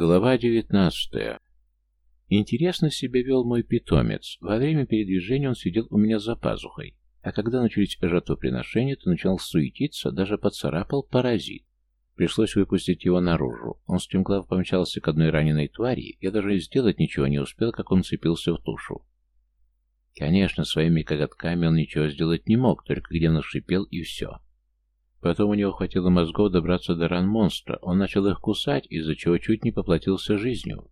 Глава девятнадцатая. Интересно себя вел мой питомец. Во время передвижения он сидел у меня за пазухой, а когда начались жертвоприношения, то начал суетиться, даже поцарапал паразит. Пришлось выпустить его наружу. Он стремглав помчался к одной раненой твари, я даже сделать ничего не успел, как он цепился в тушу. Конечно, своими коготками он ничего сделать не мог, только где он шипел и все. Потом у него хватило мозгов добраться до ран монстра. Он начал их кусать, из-за чего чуть не поплатился жизнью.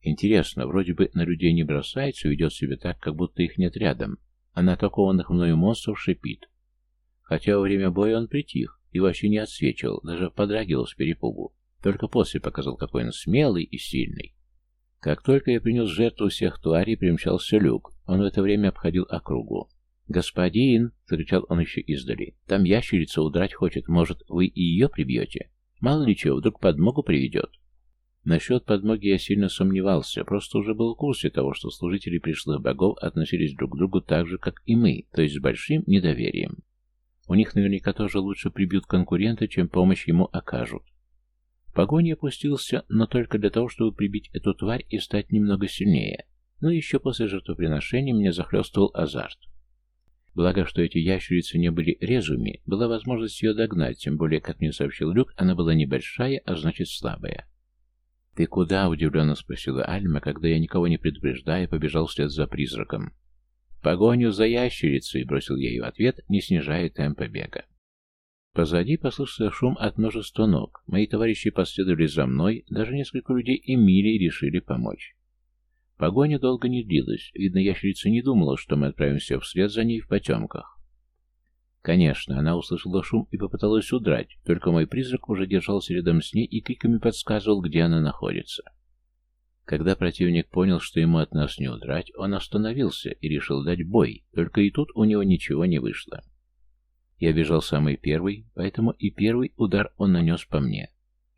Интересно, вроде бы на людей не бросается, ведет себя так, как будто их нет рядом, а на атакованных мною монстров шипит. Хотя во время боя он притих и вообще не отсвечивал, даже подрагивал с перепугу. Только после показал, какой он смелый и сильный. Как только я принес жертву всех тварей, примчался люк. Он в это время обходил округу. «Господин!» — закричал он еще издали. «Там ящерица удрать хочет. Может, вы и ее прибьете? Мало ли чего, вдруг подмогу приведет». Насчет подмоги я сильно сомневался, просто уже был в курсе того, что служители пришлых богов относились друг к другу так же, как и мы, то есть с большим недоверием. У них наверняка тоже лучше прибьют конкурента, чем помощь ему окажут. В погоне опустился, но только для того, чтобы прибить эту тварь и стать немного сильнее. Но еще после жертвоприношения меня захлестывал азарт. Благо, что эти ящерицы не были резвыми, была возможность ее догнать, тем более, как мне сообщил Люк, она была небольшая, а значит слабая. «Ты куда?» — удивленно спросила Альма, когда я, никого не предупреждая, побежал вслед за призраком. «В погоню за ящерицей!» — бросил ей в ответ, не снижая темпа бега. Позади послышался шум от множества ног. Мои товарищи последовали за мной, даже несколько людей Эмилии решили помочь. Погоня долго не длилась. Видно, ящерица не думала, что мы отправимся вслед за ней в потемках. Конечно, она услышала шум и попыталась удрать, только мой призрак уже держался рядом с ней и криками подсказывал, где она находится. Когда противник понял, что ему от нас не удрать, он остановился и решил дать бой, только и тут у него ничего не вышло. Я бежал самый первый, поэтому и первый удар он нанес по мне.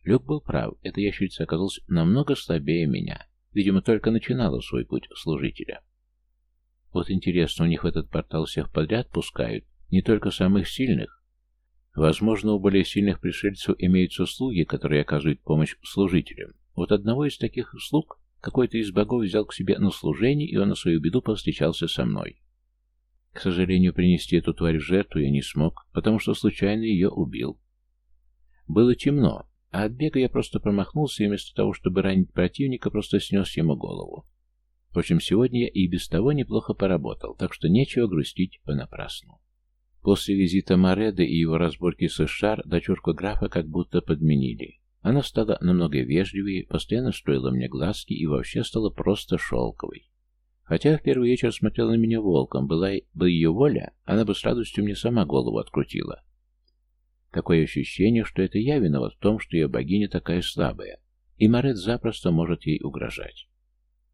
Люк был прав, эта ящерица оказалась намного слабее меня. Видимо, только начинала свой путь служителя. Вот интересно, у них в этот портал всех подряд пускают, не только самых сильных. Возможно, у более сильных пришельцев имеются слуги, которые оказывают помощь служителям. Вот одного из таких слуг какой-то из богов взял к себе на служение, и он на свою беду повстречался со мной. К сожалению, принести эту тварь в жертву я не смог, потому что случайно ее убил. Было темно, а от бега я просто промахнулся, и вместо того, чтобы ранить противника, просто снес ему голову. Впрочем, сегодня я и без того неплохо поработал, так что нечего грустить понапрасну. После визита Мореда и его разборки с Шар дочурку графа как будто подменили. Она стала намного вежливее, постоянно строила мне глазки и вообще стала просто шелковой. Хотя в первый вечер смотрела на меня волком, была бы ее воля, она бы с радостью мне сама голову открутила. Такое ощущение, что это я виноват в том, что ее богиня такая слабая, и Морет запросто может ей угрожать.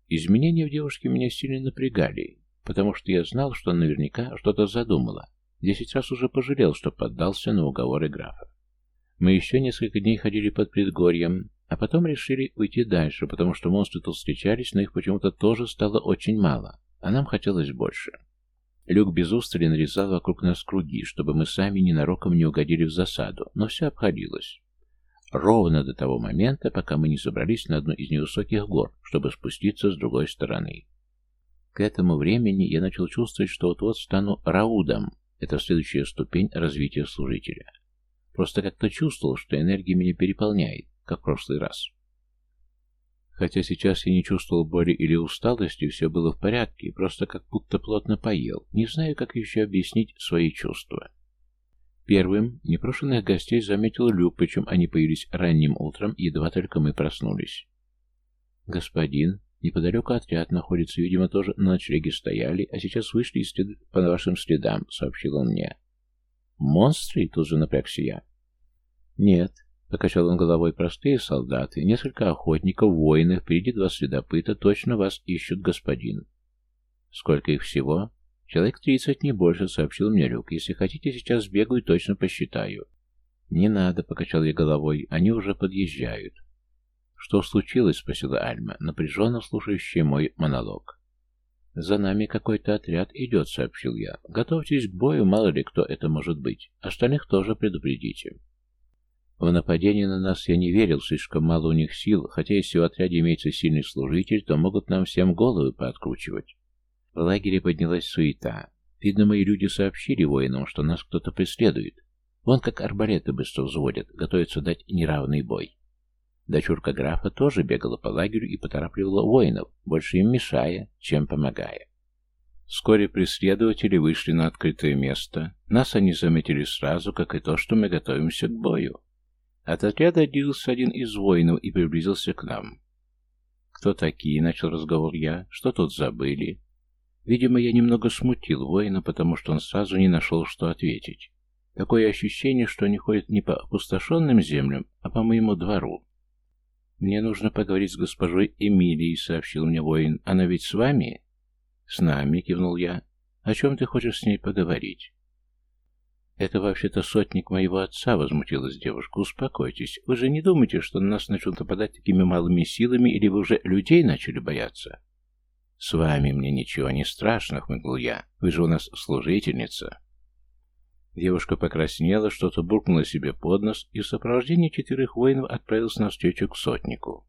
Изменения в девушке меня сильно напрягали, потому что я знал, что наверняка что-то задумала. Десять раз уже пожалел, что поддался на уговоры графа. Мы еще несколько дней ходили под предгорьем, а потом решили уйти дальше, потому что монстры тут встречались, но их почему-то тоже стало очень мало, а нам хотелось больше. Люк без устали нарезал вокруг нас круги, чтобы мы сами ненароком не угодили в засаду, но все обходилось. Ровно до того момента, пока мы не забрались на одну из невысоких гор, чтобы спуститься с другой стороны. К этому времени я начал чувствовать, что вот-вот стану Раудом. Это следующая ступень развития служителя. Просто как-то чувствовал, что энергия меня переполняет, как в прошлый раз. Хотя сейчас я не чувствовал боли или усталости, все было в порядке, просто как будто плотно поел. Не знаю, как еще объяснить свои чувства. Первым непрошенных гостей заметил Люк, причем они появились ранним утром, едва только мы проснулись. «Господин, неподалеку отряд находится, видимо, тоже на ночлеге стояли, а сейчас вышли и след... по вашим следам», — сообщил он мне. «Монстры?» — тут же напрягся я. «Нет, Покачал он головой простые солдаты, несколько охотников, воинов, впереди два следопыта, точно вас ищут, господин. Сколько их всего? Человек тридцать, не больше, сообщил мне Люк. Если хотите, сейчас сбегаю, точно посчитаю. Не надо, покачал я головой, они уже подъезжают. Что случилось? спросила Альма, напряженно слушающая мой монолог. «За нами какой-то отряд идет», — сообщил я. «Готовьтесь к бою, мало ли кто это может быть. Остальных тоже предупредите». В нападение на нас я не верил, слишком мало у них сил, хотя если в отряде имеется сильный служитель, то могут нам всем головы пооткручивать. В лагере поднялась суета. Видно, мои люди сообщили воинам, что нас кто-то преследует. Вон как арбалеты быстро взводят, готовятся дать неравный бой. Дочурка графа тоже бегала по лагерю и поторапливала воинов, больше им мешая, чем помогая. Вскоре преследователи вышли на открытое место. Нас они заметили сразу, как и то, что мы готовимся к бою. От отряда отделился один из воинов и приблизился к нам. «Кто такие?» — начал разговор я. «Что тут забыли?» Видимо, я немного смутил воина, потому что он сразу не нашел, что ответить. Такое ощущение, что они ходят не по опустошенным землям, а по моему двору. «Мне нужно поговорить с госпожой Эмилией», — сообщил мне воин. «Она ведь с вами?» «С нами», — кивнул я. «О чем ты хочешь с ней поговорить?» «Это вообще-то сотник моего отца», — возмутилась девушка. «Успокойтесь. Вы же не думаете, что на нас начнут нападать такими малыми силами, или вы уже людей начали бояться?» «С вами мне ничего не страшно», — хмыкнул я. «Вы же у нас служительница». Девушка покраснела, что-то буркнула себе под нос и в сопровождении четырех воинов отправилась навстречу к сотнику.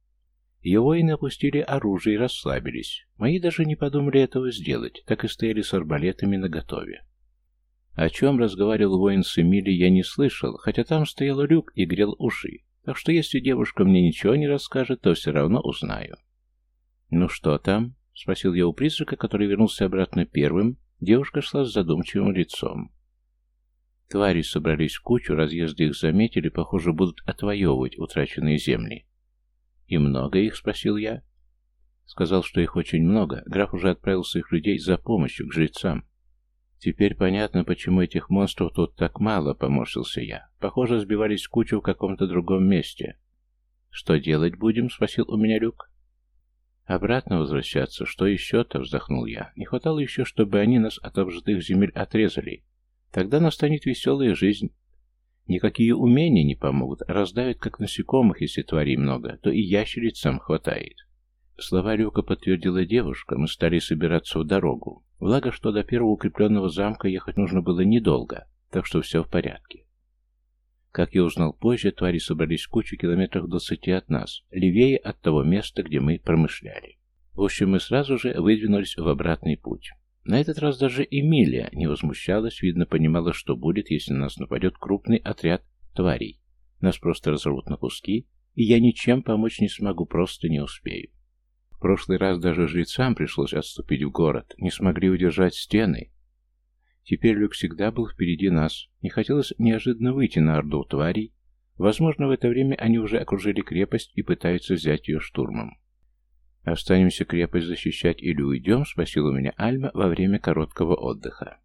Ее воины опустили оружие и расслабились. Мои даже не подумали этого сделать, так и стояли с арбалетами наготове. О чем разговаривал воин с Эмилией, я не слышал, хотя там стоял люк и грел уши, так что если девушка мне ничего не расскажет, то все равно узнаю. «Ну что там?» — спросил я у призрака, который вернулся обратно первым. Девушка шла с задумчивым лицом. Твари собрались в кучу, разъезды их заметили, похоже, будут отвоевывать утраченные земли. «И много их?» — спросил я. Сказал, что их очень много. Граф уже отправил своих людей за помощью к жрецам. Теперь понятно, почему этих монстров тут так мало, поморщился я. Похоже, сбивались в кучу в каком-то другом месте. «Что делать будем?» — спросил у меня Люк. «Обратно возвращаться? Что еще-то?» — вздохнул я. «Не хватало еще, чтобы они нас от обжитых земель отрезали. Тогда настанет веселая жизнь. Никакие умения не помогут, раздавят как насекомых, если тварей много, то и ящерицам хватает. Слова Люка подтвердила девушка, мы стали собираться в дорогу. Благо, что до первого укрепленного замка ехать нужно было недолго, так что все в порядке. Как я узнал позже, твари собрались в кучу километрах двадцати от нас, левее от того места, где мы промышляли. В общем, мы сразу же выдвинулись в обратный путь. На этот раз даже Эмилия не возмущалась, видно, понимала, что будет, если на нас нападет крупный отряд тварей. Нас просто разорвут на куски, и я ничем помочь не смогу, просто не успею. Прошлый раз даже жрецам пришлось отступить в город, не смогли удержать стены. Теперь Люк всегда был впереди нас. Не хотелось неожиданно выйти на орду тварей. Возможно, в это время они уже окружили крепость и пытаются взять ее штурмом. «Останемся крепость защищать или уйдем?» — спросила у меня Альма во время короткого отдыха.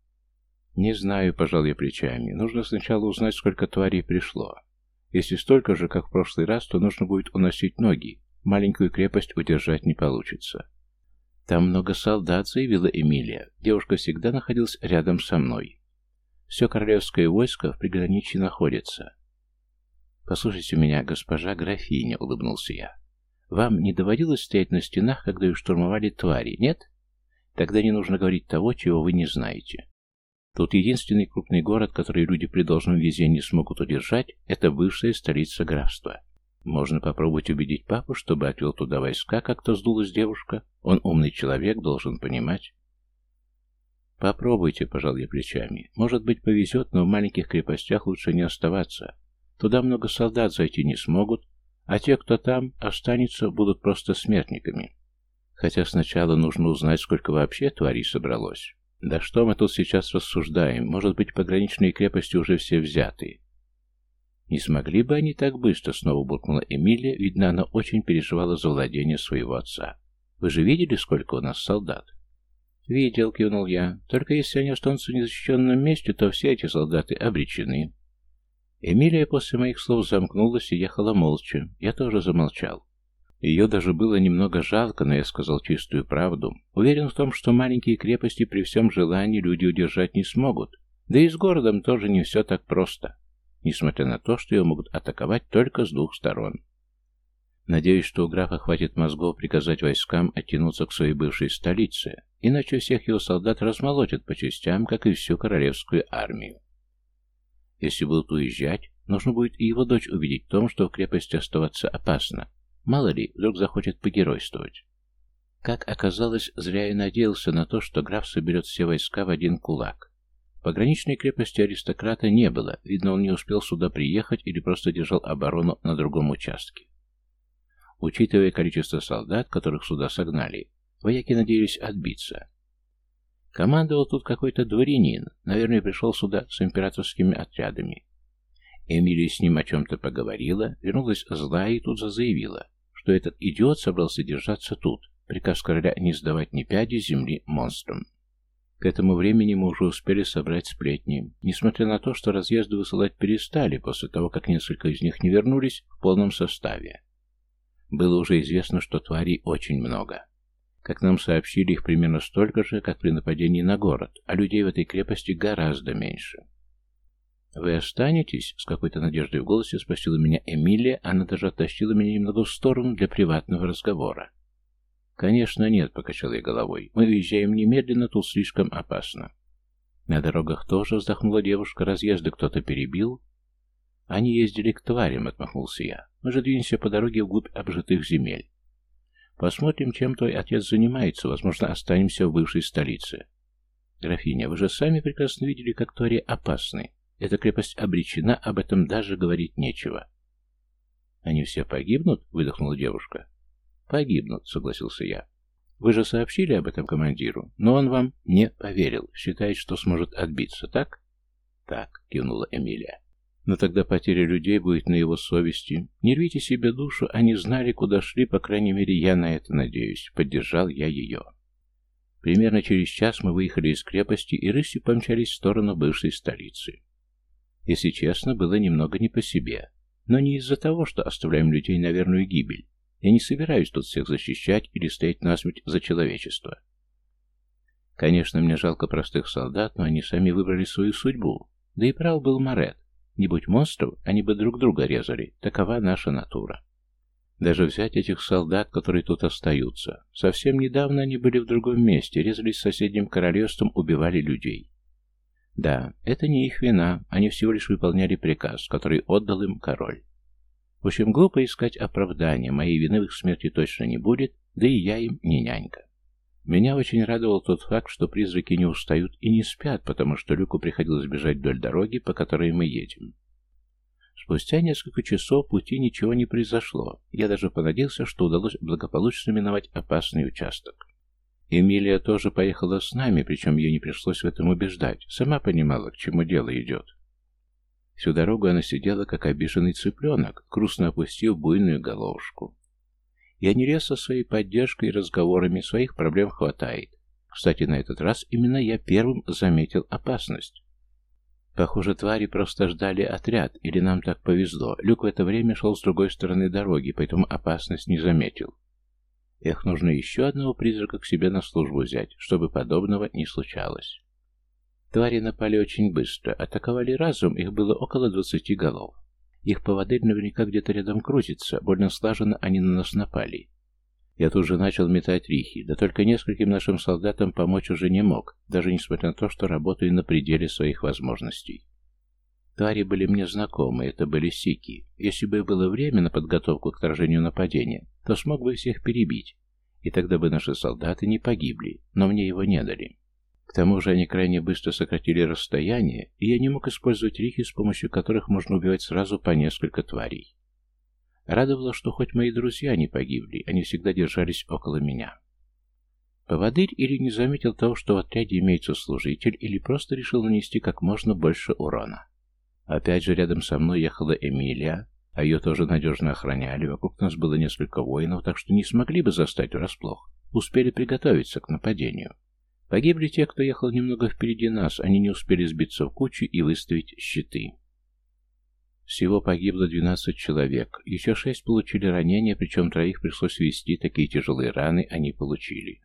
«Не знаю», — пожал я плечами. «Нужно сначала узнать, сколько тварей пришло. Если столько же, как в прошлый раз, то нужно будет уносить ноги. Маленькую крепость удержать не получится». «Там много солдат», — заявила Эмилия. Девушка всегда находилась рядом со мной. «Все королевское войско в приграничье находится». «Послушайте меня, госпожа графиня», — улыбнулся я. Вам не доводилось стоять на стенах, когда их штурмовали твари, нет? Тогда не нужно говорить того, чего вы не знаете. Тут единственный крупный город, который люди при должном везении смогут удержать, это бывшая столица графства. Можно попробовать убедить папу, чтобы отвел туда войска, как-то сдулась девушка. Он умный человек, должен понимать. Попробуйте, пожал я плечами. Может быть, повезет, но в маленьких крепостях лучше не оставаться. Туда много солдат зайти не смогут, а те, кто там останется, будут просто смертниками. Хотя сначала нужно узнать, сколько вообще тварей собралось. Да что мы тут сейчас рассуждаем? Может быть, пограничные крепости уже все взяты. Не смогли бы они так быстро, снова буркнула Эмилия, видно, она очень переживала за владение своего отца. Вы же видели, сколько у нас солдат? Видел, кивнул я. Только если они останутся в незащищенном месте, то все эти солдаты обречены. Эмилия после моих слов замкнулась и ехала молча. Я тоже замолчал. Ее даже было немного жалко, но я сказал чистую правду. Уверен в том, что маленькие крепости при всем желании люди удержать не смогут. Да и с городом тоже не все так просто. Несмотря на то, что ее могут атаковать только с двух сторон. Надеюсь, что у графа хватит мозгов приказать войскам оттянуться к своей бывшей столице, иначе всех его солдат размолотят по частям, как и всю королевскую армию. Если будут уезжать, Нужно будет и его дочь убедить в том, что в крепости оставаться опасно. Мало ли, вдруг захочет погеройствовать. Как оказалось, зря я надеялся на то, что граф соберет все войска в один кулак. Пограничной крепости аристократа не было, видно, он не успел сюда приехать или просто держал оборону на другом участке. Учитывая количество солдат, которых сюда согнали, вояки надеялись отбиться. Командовал тут какой-то дворянин, наверное, пришел сюда с императорскими отрядами. Эмилия с ним о чем-то поговорила, вернулась злая и тут же заявила, что этот идиот собрался держаться тут, приказ короля не сдавать ни пяди земли монстрам. К этому времени мы уже успели собрать сплетни, несмотря на то, что разъезды высылать перестали после того, как несколько из них не вернулись в полном составе. Было уже известно, что тварей очень много. Как нам сообщили, их примерно столько же, как при нападении на город, а людей в этой крепости гораздо меньше. «Вы останетесь?» — с какой-то надеждой в голосе спросила меня Эмилия, она даже оттащила меня немного в сторону для приватного разговора. «Конечно нет», — покачал я головой. «Мы уезжаем немедленно, тут слишком опасно». На дорогах тоже вздохнула девушка, разъезды кто-то перебил. Они ездили к тварям, отмахнулся я. Мы же двинемся по дороге вглубь обжитых земель. Посмотрим, чем твой отец занимается, возможно, останемся в бывшей столице. Графиня, вы же сами прекрасно видели, как твари опасны. Эта крепость обречена, об этом даже говорить нечего. Они все погибнут? Выдохнула девушка. Погибнут, согласился я. Вы же сообщили об этом командиру, но он вам не поверил, считает, что сможет отбиться, так? Так, кивнула Эмилия. Но тогда потеря людей будет на его совести. Не рвите себе душу, они знали, куда шли, по крайней мере, я на это надеюсь. Поддержал я ее. Примерно через час мы выехали из крепости и рысью помчались в сторону бывшей столицы. Если честно, было немного не по себе. Но не из-за того, что оставляем людей на верную гибель. Я не собираюсь тут всех защищать или стоять насмерть за человечество. Конечно, мне жалко простых солдат, но они сами выбрали свою судьбу. Да и прав был Морет. Не будь монстров, они бы друг друга резали. Такова наша натура. Даже взять этих солдат, которые тут остаются. Совсем недавно они были в другом месте, резались с соседним королевством, убивали людей. Да, это не их вина, они всего лишь выполняли приказ, который отдал им король. В общем, глупо искать оправдания, моей вины в их смерти точно не будет, да и я им не нянька. Меня очень радовал тот факт, что призраки не устают и не спят, потому что Люку приходилось бежать вдоль дороги, по которой мы едем. Спустя несколько часов пути ничего не произошло. Я даже понадеялся, что удалось благополучно миновать опасный участок. Эмилия тоже поехала с нами, причем ей не пришлось в этом убеждать. Сама понимала, к чему дело идет. Всю дорогу она сидела, как обиженный цыпленок, грустно опустив буйную головушку. Я не лез со своей поддержкой и разговорами, своих проблем хватает. Кстати, на этот раз именно я первым заметил опасность. Похоже, твари просто ждали отряд, или нам так повезло. Люк в это время шел с другой стороны дороги, поэтому опасность не заметил. Эх, нужно еще одного призрака к себе на службу взять, чтобы подобного не случалось. Твари напали очень быстро, атаковали разум, их было около двадцати голов. Их поводырь наверняка где-то рядом крутится, больно слаженно они на нас напали. Я тут же начал метать рихи, да только нескольким нашим солдатам помочь уже не мог, даже несмотря на то, что работаю на пределе своих возможностей. Твари были мне знакомы, это были сики. Если бы было время на подготовку к отражению нападения, то смог бы всех перебить, и тогда бы наши солдаты не погибли, но мне его не дали. К тому же они крайне быстро сократили расстояние, и я не мог использовать рихи, с помощью которых можно убивать сразу по несколько тварей. Радовало, что хоть мои друзья не погибли, они всегда держались около меня. Поводырь или не заметил того, что в отряде имеется служитель, или просто решил нанести как можно больше урона. Опять же, рядом со мной ехала Эмилия, а ее тоже надежно охраняли, вокруг нас было несколько воинов, так что не смогли бы застать врасплох, успели приготовиться к нападению. Погибли те, кто ехал немного впереди нас, они не успели сбиться в кучу и выставить щиты. Всего погибло 12 человек, еще шесть получили ранения, причем троих пришлось вести, такие тяжелые раны они получили.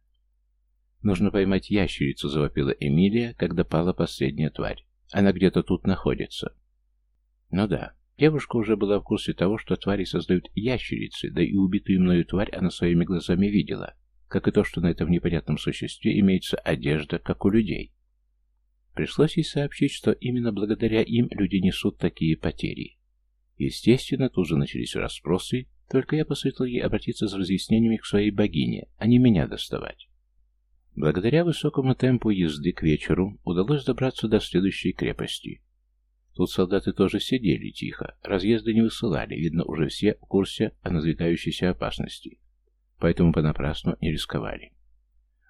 «Нужно поймать ящерицу», — завопила Эмилия, когда пала последняя тварь. «Она где-то тут находится». Ну да, девушка уже была в курсе того, что твари создают ящерицы, да и убитую мною тварь она своими глазами видела как и то, что на этом непонятном существе имеется одежда, как у людей. Пришлось ей сообщить, что именно благодаря им люди несут такие потери. Естественно, тут же начались расспросы, только я посоветовал ей обратиться с разъяснениями к своей богине, а не меня доставать. Благодаря высокому темпу езды к вечеру удалось добраться до следующей крепости. Тут солдаты тоже сидели тихо, разъезды не высылали, видно, уже все в курсе о надвигающейся опасности, поэтому понапрасну не рисковали.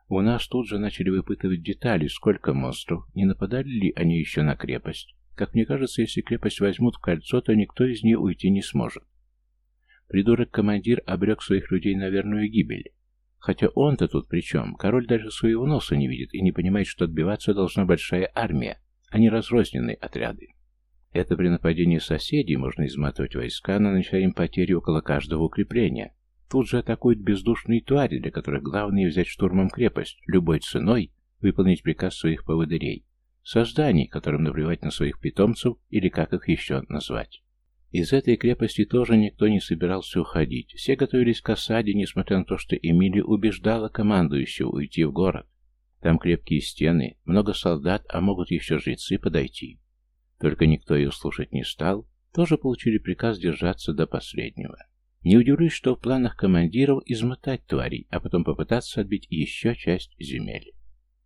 У нас тут же начали выпытывать детали, сколько монстров, не нападали ли они еще на крепость. Как мне кажется, если крепость возьмут в кольцо, то никто из нее уйти не сможет. Придурок-командир обрек своих людей на верную гибель. Хотя он-то тут при чем? Король даже своего носа не видит и не понимает, что отбиваться должна большая армия, а не разрозненные отряды. Это при нападении соседей можно изматывать войска, нанося им потери около каждого укрепления. Тут же атакуют бездушные твари, для которых главное взять штурмом крепость, любой ценой выполнить приказ своих поводырей. Созданий, которым наплевать на своих питомцев или как их еще назвать. Из этой крепости тоже никто не собирался уходить. Все готовились к осаде, несмотря на то, что Эмили убеждала командующего уйти в город. Там крепкие стены, много солдат, а могут еще жрецы подойти. Только никто ее слушать не стал, тоже получили приказ держаться до последнего. Не удивлюсь, что в планах командиров измотать тварей, а потом попытаться отбить еще часть земель.